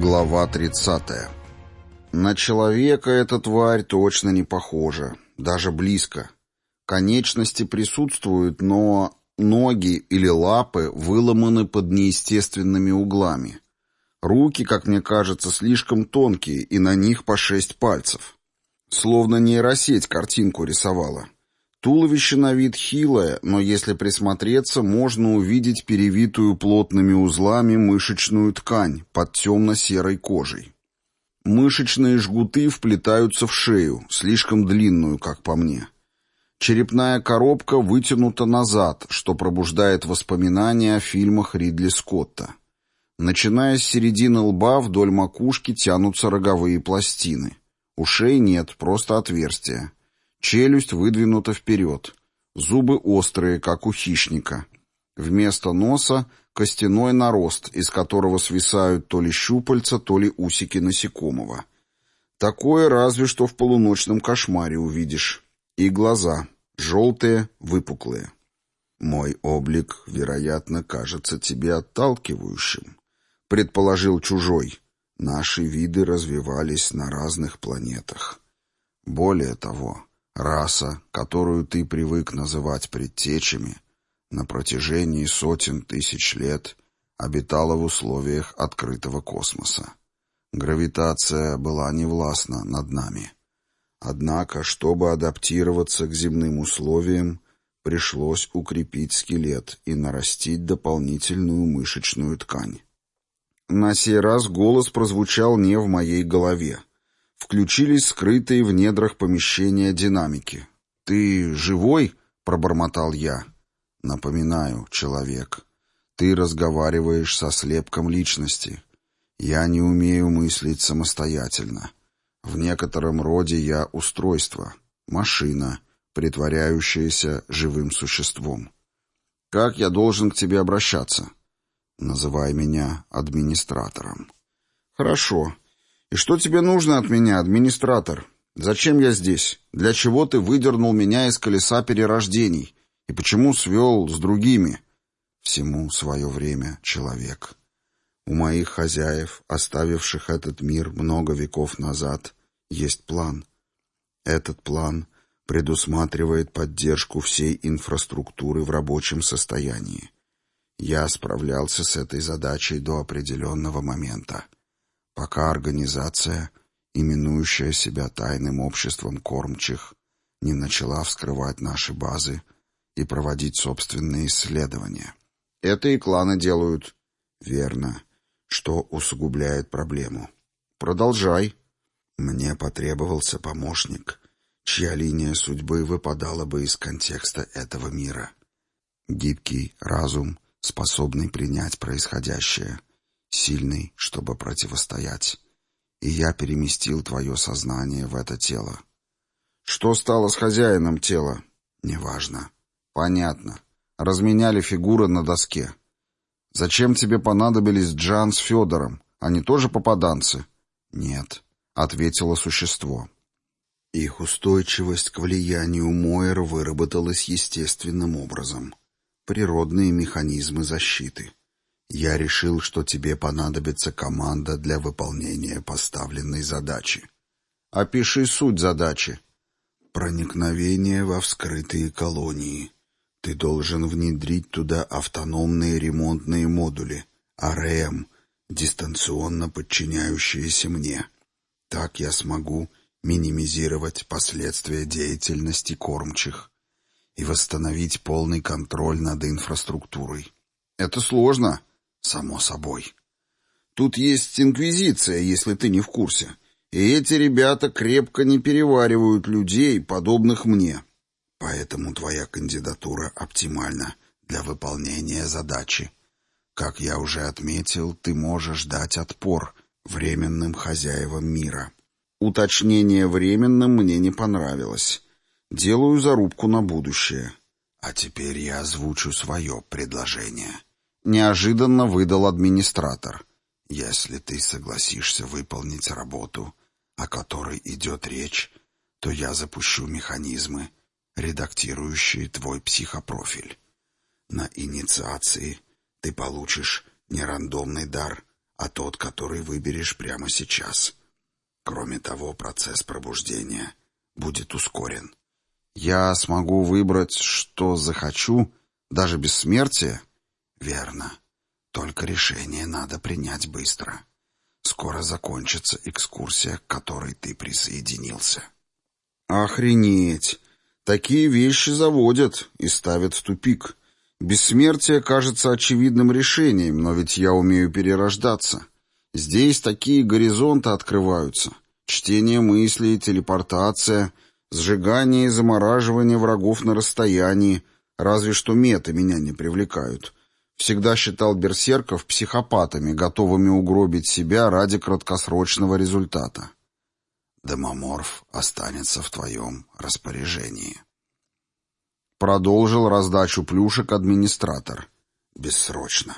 Глава 30. На человека эта тварь точно не похожа, даже близко. Конечности присутствуют, но ноги или лапы выломаны под неестественными углами. Руки, как мне кажется, слишком тонкие, и на них по шесть пальцев. Словно нейросеть картинку рисовала. Туловище на вид хилое, но если присмотреться, можно увидеть перевитую плотными узлами мышечную ткань под темно-серой кожей. Мышечные жгуты вплетаются в шею, слишком длинную, как по мне. Черепная коробка вытянута назад, что пробуждает воспоминания о фильмах Ридли Скотта. Начиная с середины лба вдоль макушки тянутся роговые пластины. Ушей нет, просто отверстия. Челюсть выдвинута вперед. Зубы острые, как у хищника. Вместо носа костяной нарост, из которого свисают то ли щупальца, то ли усики насекомого. Такое разве что в полуночном кошмаре увидишь. И глаза. Желтые, выпуклые. «Мой облик, вероятно, кажется тебе отталкивающим», — предположил чужой. «Наши виды развивались на разных планетах. Более того, Раса, которую ты привык называть предтечами, на протяжении сотен тысяч лет обитала в условиях открытого космоса. Гравитация была невластна над нами. Однако, чтобы адаптироваться к земным условиям, пришлось укрепить скелет и нарастить дополнительную мышечную ткань. На сей раз голос прозвучал не в моей голове. Включились скрытые в недрах помещения динамики. «Ты живой?» — пробормотал я. «Напоминаю, человек, ты разговариваешь со слепком личности. Я не умею мыслить самостоятельно. В некотором роде я устройство, машина, притворяющаяся живым существом. Как я должен к тебе обращаться?» «Называй меня администратором». «Хорошо. «И что тебе нужно от меня, администратор? Зачем я здесь? Для чего ты выдернул меня из колеса перерождений? И почему свел с другими?» «Всему свое время, человек. У моих хозяев, оставивших этот мир много веков назад, есть план. Этот план предусматривает поддержку всей инфраструктуры в рабочем состоянии. Я справлялся с этой задачей до определенного момента пока организация, именующая себя тайным обществом кормчих, не начала вскрывать наши базы и проводить собственные исследования. Это и кланы делают. Верно, что усугубляет проблему. Продолжай. Мне потребовался помощник, чья линия судьбы выпадала бы из контекста этого мира. Гибкий разум, способный принять происходящее — сильный, чтобы противостоять. И я переместил твое сознание в это тело. Что стало с хозяином тела? Неважно. Понятно. Разменяли фигуры на доске. Зачем тебе понадобились Джан с Федором? Они тоже попаданцы? Нет, ответило существо. Их устойчивость к влиянию Мойер выработалась естественным образом. Природные механизмы защиты. Я решил, что тебе понадобится команда для выполнения поставленной задачи. Опиши суть задачи. Проникновение во вскрытые колонии. Ты должен внедрить туда автономные ремонтные модули, АРМ, дистанционно подчиняющиеся мне. Так я смогу минимизировать последствия деятельности кормчих и восстановить полный контроль над инфраструктурой. Это сложно, Само собой. Тут есть инквизиция, если ты не в курсе. И эти ребята крепко не переваривают людей, подобных мне. Поэтому твоя кандидатура оптимальна для выполнения задачи. Как я уже отметил, ты можешь дать отпор временным хозяевам мира. Уточнение временным мне не понравилось. Делаю зарубку на будущее. А теперь я озвучу свое предложение. Неожиданно выдал администратор. «Если ты согласишься выполнить работу, о которой идет речь, то я запущу механизмы, редактирующие твой психопрофиль. На инициации ты получишь не рандомный дар, а тот, который выберешь прямо сейчас. Кроме того, процесс пробуждения будет ускорен. Я смогу выбрать, что захочу, даже без смерти? Верно. Только решение надо принять быстро. Скоро закончится экскурсия, к которой ты присоединился. Охренеть! Такие вещи заводят и ставят в тупик. Бессмертие кажется очевидным решением, но ведь я умею перерождаться. Здесь такие горизонты открываются. Чтение мыслей, телепортация, сжигание и замораживание врагов на расстоянии. Разве что меты меня не привлекают. Всегда считал берсерков психопатами, готовыми угробить себя ради краткосрочного результата. Домоморф останется в твоем распоряжении. Продолжил раздачу плюшек администратор. Бессрочно.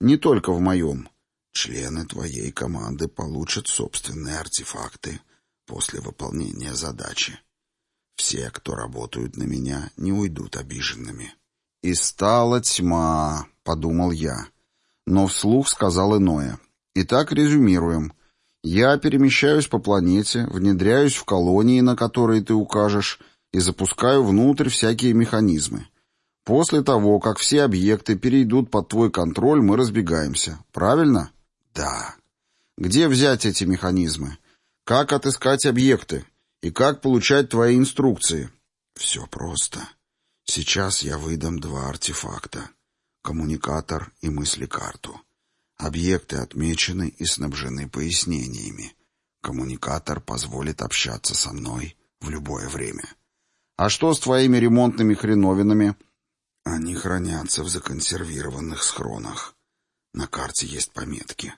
Не только в моем. Члены твоей команды получат собственные артефакты после выполнения задачи. Все, кто работают на меня, не уйдут обиженными. И стала тьма, подумал я. Но вслух сказал иное. Итак, резюмируем. Я перемещаюсь по планете, внедряюсь в колонии, на которые ты укажешь, и запускаю внутрь всякие механизмы. После того, как все объекты перейдут под твой контроль, мы разбегаемся. Правильно? Да. Где взять эти механизмы? Как отыскать объекты? И как получать твои инструкции? Все просто. Сейчас я выдам два артефакта. Коммуникатор и мыслекарту. Объекты отмечены и снабжены пояснениями. Коммуникатор позволит общаться со мной в любое время. А что с твоими ремонтными хреновинами? Они хранятся в законсервированных схронах. На карте есть пометки.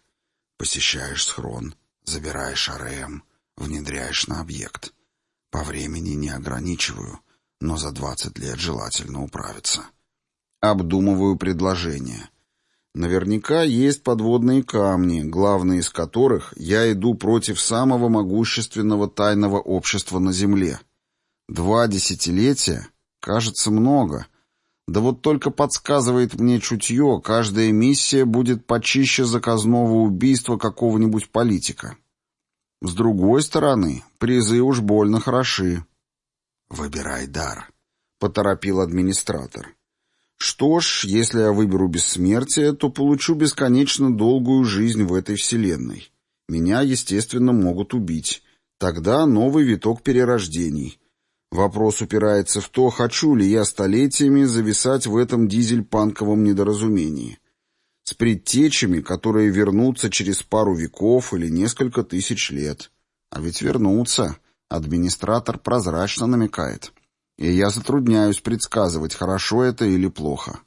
Посещаешь схрон, забираешь АРМ, внедряешь на объект. По времени не ограничиваю, но за двадцать лет желательно управиться. Обдумываю предложение. Наверняка есть подводные камни, главный из которых я иду против самого могущественного тайного общества на Земле — Два десятилетия? Кажется, много. Да вот только подсказывает мне чутье, каждая миссия будет почище заказного убийства какого-нибудь политика. С другой стороны, призы уж больно хороши. «Выбирай дар», — поторопил администратор. «Что ж, если я выберу бессмертие, то получу бесконечно долгую жизнь в этой вселенной. Меня, естественно, могут убить. Тогда новый виток перерождений». Вопрос упирается в то, хочу ли я столетиями зависать в этом дизель-панковом недоразумении. С предтечами, которые вернутся через пару веков или несколько тысяч лет. А ведь вернутся. Администратор прозрачно намекает. И я затрудняюсь предсказывать, хорошо это или плохо.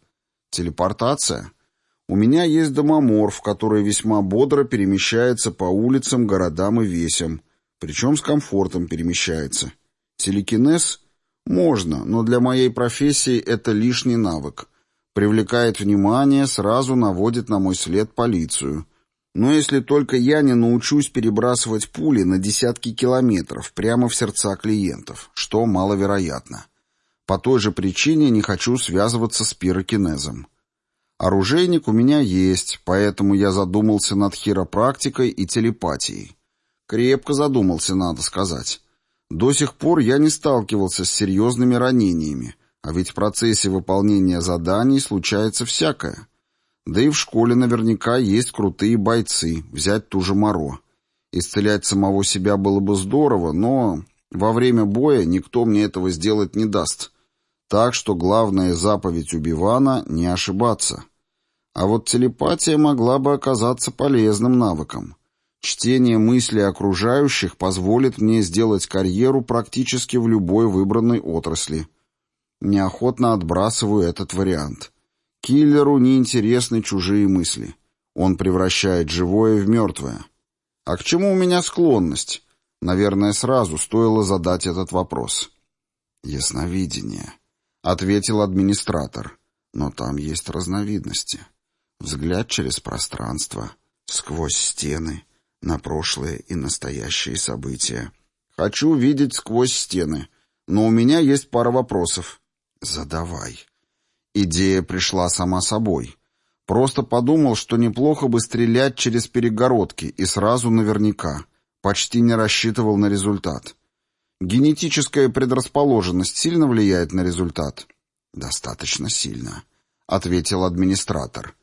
Телепортация? У меня есть домоморф, который весьма бодро перемещается по улицам, городам и весям. Причем с комфортом перемещается. Телекинез? Можно, но для моей профессии это лишний навык. Привлекает внимание, сразу наводит на мой след полицию. Но если только я не научусь перебрасывать пули на десятки километров прямо в сердца клиентов, что маловероятно. По той же причине не хочу связываться с пирокинезом. Оружейник у меня есть, поэтому я задумался над хиропрактикой и телепатией. Крепко задумался, надо сказать. До сих пор я не сталкивался с серьезными ранениями, а ведь в процессе выполнения заданий случается всякое. Да и в школе наверняка есть крутые бойцы, взять ту же Моро. Исцелять самого себя было бы здорово, но во время боя никто мне этого сделать не даст. Так что главная заповедь Убивана — не ошибаться. А вот телепатия могла бы оказаться полезным навыком. Чтение мыслей окружающих позволит мне сделать карьеру практически в любой выбранной отрасли. Неохотно отбрасываю этот вариант. Киллеру неинтересны чужие мысли. Он превращает живое в мертвое. А к чему у меня склонность? Наверное, сразу стоило задать этот вопрос. «Ясновидение», — ответил администратор. «Но там есть разновидности. Взгляд через пространство, сквозь стены» на прошлое и настоящие события. Хочу видеть сквозь стены, но у меня есть пара вопросов. Задавай. Идея пришла сама собой. Просто подумал, что неплохо бы стрелять через перегородки и сразу наверняка. Почти не рассчитывал на результат. Генетическая предрасположенность сильно влияет на результат? Достаточно сильно, ответил администратор.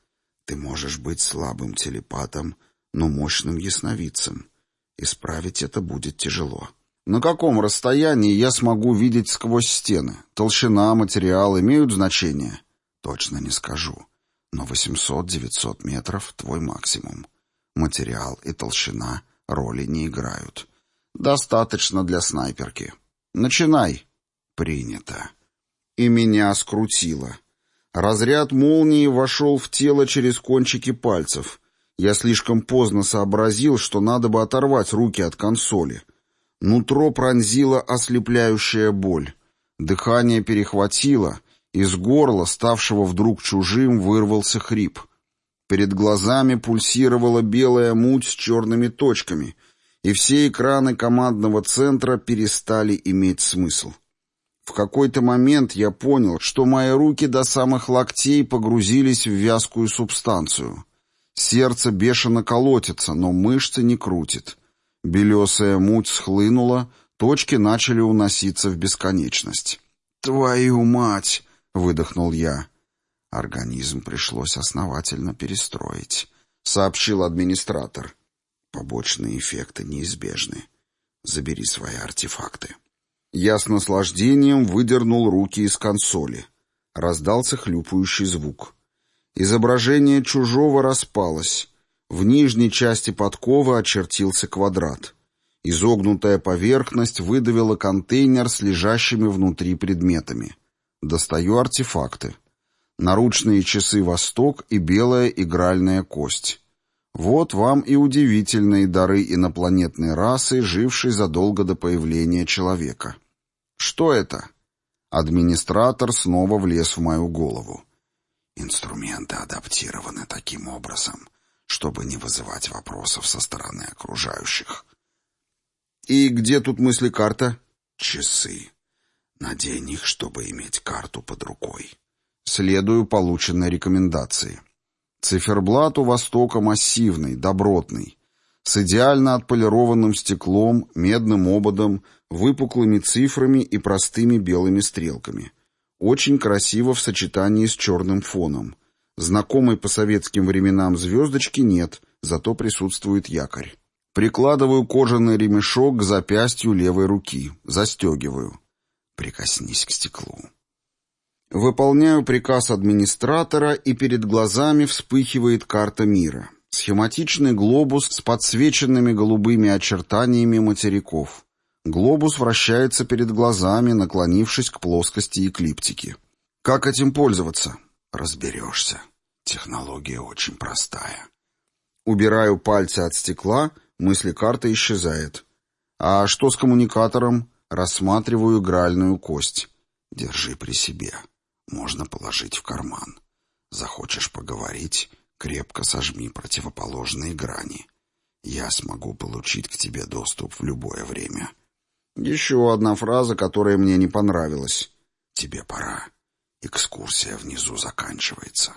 Ты можешь быть слабым телепатом, но мощным ясновидцем. Исправить это будет тяжело. На каком расстоянии я смогу видеть сквозь стены? Толщина, материал имеют значение? Точно не скажу. Но 800-900 метров — твой максимум. Материал и толщина роли не играют. Достаточно для снайперки. Начинай. Принято. И меня скрутило. Разряд молнии вошел в тело через кончики пальцев. Я слишком поздно сообразил, что надо бы оторвать руки от консоли. Нутро пронзила ослепляющая боль. Дыхание перехватило, из горла, ставшего вдруг чужим, вырвался хрип. Перед глазами пульсировала белая муть с черными точками, и все экраны командного центра перестали иметь смысл. В какой-то момент я понял, что мои руки до самых локтей погрузились в вязкую субстанцию. Сердце бешено колотится, но мышцы не крутит. Белесая муть схлынула, точки начали уноситься в бесконечность. «Твою мать!» — выдохнул я. Организм пришлось основательно перестроить, — сообщил администратор. Побочные эффекты неизбежны. Забери свои артефакты. Я с наслаждением выдернул руки из консоли. Раздался хлюпающий звук. Изображение чужого распалось. В нижней части подковы очертился квадрат. Изогнутая поверхность выдавила контейнер с лежащими внутри предметами. Достаю артефакты. Наручные часы «Восток» и белая игральная кость. Вот вам и удивительные дары инопланетной расы, жившей задолго до появления человека. Что это? Администратор снова влез в мою голову. Инструменты адаптированы таким образом, чтобы не вызывать вопросов со стороны окружающих. И где тут мысли-карта? Часы. Надень их, чтобы иметь карту под рукой. Следую полученной рекомендации. Циферблат у Востока массивный, добротный, с идеально отполированным стеклом, медным ободом, выпуклыми цифрами и простыми белыми стрелками. Очень красиво в сочетании с черным фоном. Знакомой по советским временам звездочки нет, зато присутствует якорь. Прикладываю кожаный ремешок к запястью левой руки, застегиваю. Прикоснись к стеклу. Выполняю приказ администратора, и перед глазами вспыхивает карта мира. Схематичный глобус с подсвеченными голубыми очертаниями материков. Глобус вращается перед глазами, наклонившись к плоскости эклиптики. Как этим пользоваться? Разберешься. Технология очень простая. Убираю пальцы от стекла, мысли карты исчезает. А что с коммуникатором? Рассматриваю игральную кость. Держи при себе. Можно положить в карман. Захочешь поговорить, крепко сожми противоположные грани. Я смогу получить к тебе доступ в любое время. Еще одна фраза, которая мне не понравилась. Тебе пора. Экскурсия внизу заканчивается.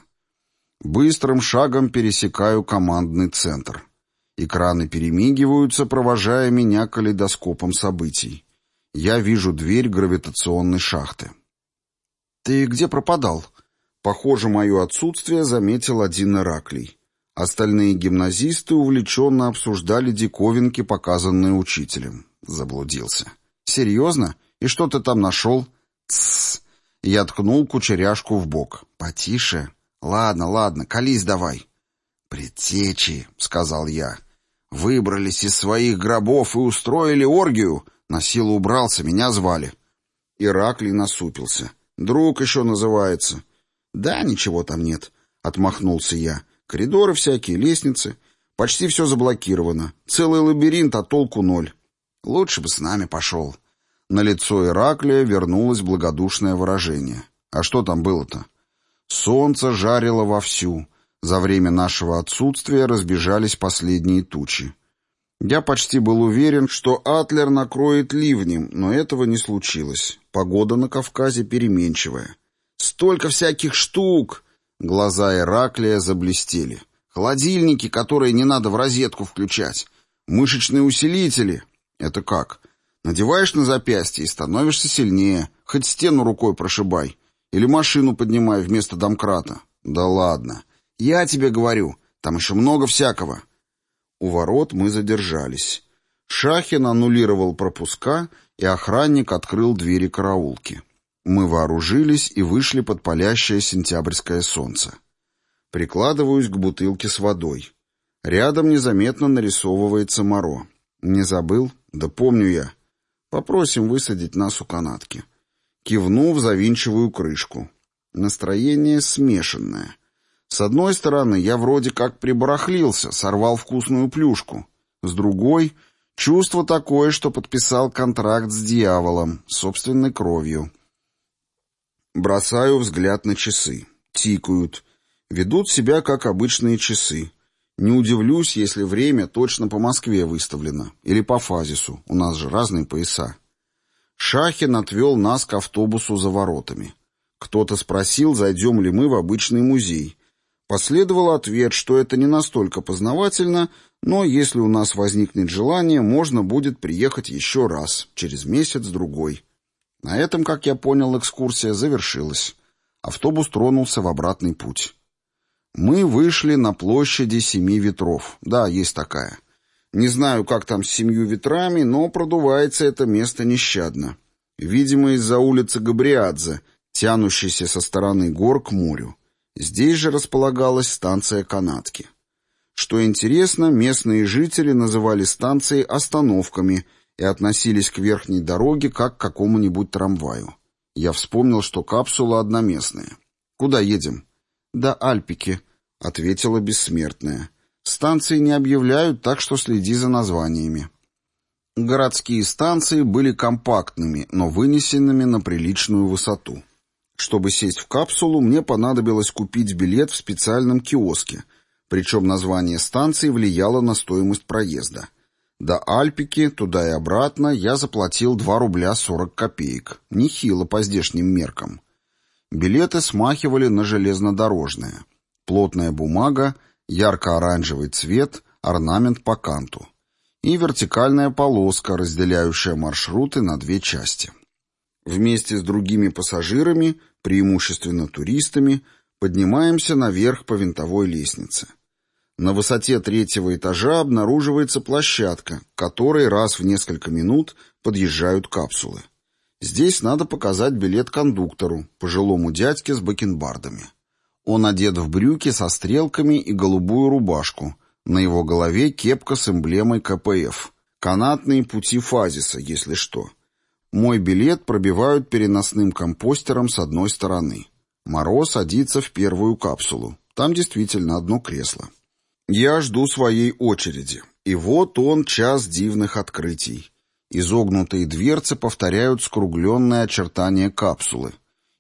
Быстрым шагом пересекаю командный центр. Экраны перемигиваются, провожая меня калейдоскопом событий. Я вижу дверь гравитационной шахты. «Ты где пропадал?» Похоже, мое отсутствие заметил один Ираклий. Остальные гимназисты увлеченно обсуждали диковинки, показанные учителем. Заблудился. «Серьезно? И что ты там нашел?» «Тссс!» Я ткнул кучеряшку в бок. «Потише. Ладно, ладно, колись давай». «Предтечи», — сказал я. «Выбрались из своих гробов и устроили оргию. На силу убрался, меня звали. Ираклий насупился. Друг еще называется. Да, ничего там нет, отмахнулся я. Коридоры всякие, лестницы. Почти все заблокировано. Целый лабиринт, а толку ноль. Лучше бы с нами пошел. На лицо Ираклия вернулось благодушное выражение. А что там было-то? Солнце жарило вовсю. За время нашего отсутствия разбежались последние тучи. Я почти был уверен, что Атлер накроет ливнем, но этого не случилось. Погода на Кавказе переменчивая. «Столько всяких штук!» Глаза Ираклия заблестели. Холодильники, которые не надо в розетку включать. Мышечные усилители. Это как? Надеваешь на запястье и становишься сильнее. Хоть стену рукой прошибай. Или машину поднимай вместо домкрата. Да ладно. Я тебе говорю, там еще много всякого. У ворот мы задержались. Шахин аннулировал пропуска, и охранник открыл двери караулки. Мы вооружились и вышли под палящее сентябрьское солнце. Прикладываюсь к бутылке с водой. Рядом незаметно нарисовывается моро. Не забыл? Да помню я. Попросим высадить нас у канатки. Кивнув, завинчиваю крышку. Настроение смешанное. С одной стороны, я вроде как прибарахлился, сорвал вкусную плюшку. С другой, чувство такое, что подписал контракт с дьяволом, собственной кровью. Бросаю взгляд на часы. Тикают. Ведут себя как обычные часы. Не удивлюсь, если время точно по Москве выставлено. Или по Фазису. У нас же разные пояса. Шахин отвел нас к автобусу за воротами. Кто-то спросил, зайдем ли мы в обычный музей. Последовал ответ, что это не настолько познавательно, но если у нас возникнет желание, можно будет приехать еще раз, через месяц-другой. На этом, как я понял, экскурсия завершилась. Автобус тронулся в обратный путь. Мы вышли на площади Семи Ветров. Да, есть такая. Не знаю, как там с семью ветрами, но продувается это место нещадно. Видимо, из-за улицы Габриадзе, тянущейся со стороны гор к морю. Здесь же располагалась станция канатки. Что интересно, местные жители называли станции остановками и относились к верхней дороге как к какому-нибудь трамваю. Я вспомнил, что капсула одноместная. «Куда едем?» «До Альпики», — ответила бессмертная. «Станции не объявляют, так что следи за названиями». Городские станции были компактными, но вынесенными на приличную высоту. Чтобы сесть в капсулу, мне понадобилось купить билет в специальном киоске, причем название станции влияло на стоимость проезда. До Альпики, туда и обратно, я заплатил 2 рубля 40 копеек. Нехило по здешним меркам. Билеты смахивали на железнодорожное. Плотная бумага, ярко-оранжевый цвет, орнамент по канту. И вертикальная полоска, разделяющая маршруты на две части. Вместе с другими пассажирами, преимущественно туристами, поднимаемся наверх по винтовой лестнице. На высоте третьего этажа обнаруживается площадка, к которой раз в несколько минут подъезжают капсулы. Здесь надо показать билет кондуктору, пожилому дядьке с бакенбардами. Он одет в брюки со стрелками и голубую рубашку. На его голове кепка с эмблемой КПФ. Канатные пути фазиса, если что. Мой билет пробивают переносным компостером с одной стороны. Моро садится в первую капсулу. Там действительно одно кресло. Я жду своей очереди. И вот он, час дивных открытий. Изогнутые дверцы повторяют скругленные очертания капсулы.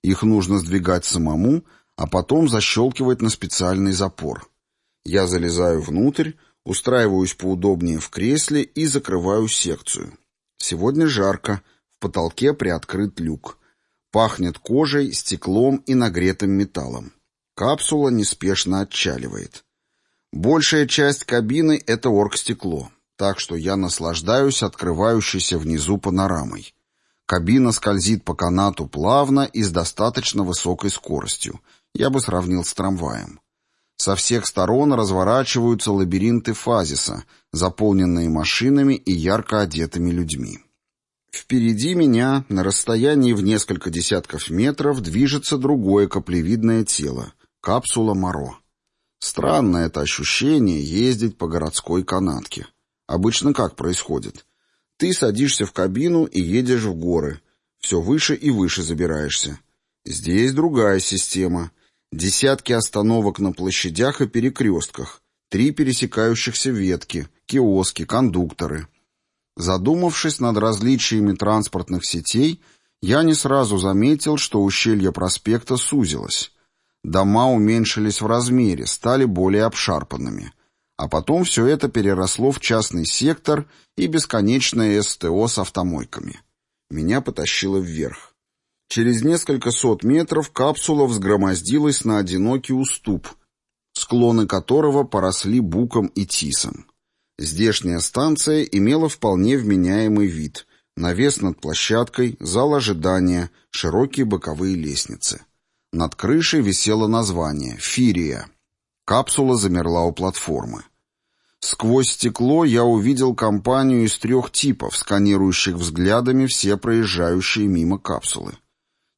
Их нужно сдвигать самому, а потом защелкивать на специальный запор. Я залезаю внутрь, устраиваюсь поудобнее в кресле и закрываю секцию. Сегодня жарко, в потолке приоткрыт люк. Пахнет кожей, стеклом и нагретым металлом. Капсула неспешно отчаливает. Большая часть кабины — это оргстекло так что я наслаждаюсь открывающейся внизу панорамой. Кабина скользит по канату плавно и с достаточно высокой скоростью. Я бы сравнил с трамваем. Со всех сторон разворачиваются лабиринты фазиса, заполненные машинами и ярко одетыми людьми. Впереди меня, на расстоянии в несколько десятков метров, движется другое каплевидное тело — капсула Моро. Странно это ощущение ездить по городской канатке. Обычно как происходит? Ты садишься в кабину и едешь в горы. Все выше и выше забираешься. Здесь другая система. Десятки остановок на площадях и перекрестках. Три пересекающихся ветки, киоски, кондукторы. Задумавшись над различиями транспортных сетей, я не сразу заметил, что ущелье проспекта сузилось. Дома уменьшились в размере, стали более обшарпанными. А потом все это переросло в частный сектор и бесконечное СТО с автомойками. Меня потащило вверх. Через несколько сот метров капсула взгромоздилась на одинокий уступ, склоны которого поросли буком и тисом. Здешняя станция имела вполне вменяемый вид. Навес над площадкой, зал ожидания, широкие боковые лестницы. Над крышей висело название «Фирия». Капсула замерла у платформы. Сквозь стекло я увидел компанию из трех типов, сканирующих взглядами все проезжающие мимо капсулы.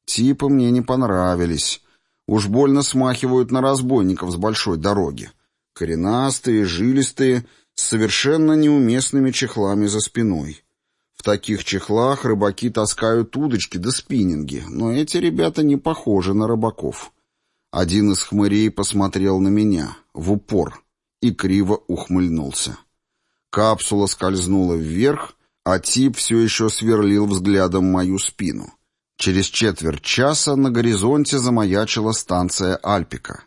Типы мне не понравились. Уж больно смахивают на разбойников с большой дороги. Коренастые, жилистые, с совершенно неуместными чехлами за спиной. В таких чехлах рыбаки таскают удочки да спиннинги, но эти ребята не похожи на рыбаков. Один из хмырей посмотрел на меня, в упор, и криво ухмыльнулся. Капсула скользнула вверх, а тип все еще сверлил взглядом мою спину. Через четверть часа на горизонте замаячила станция Альпика,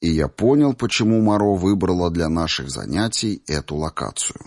и я понял, почему Моро выбрала для наших занятий эту локацию.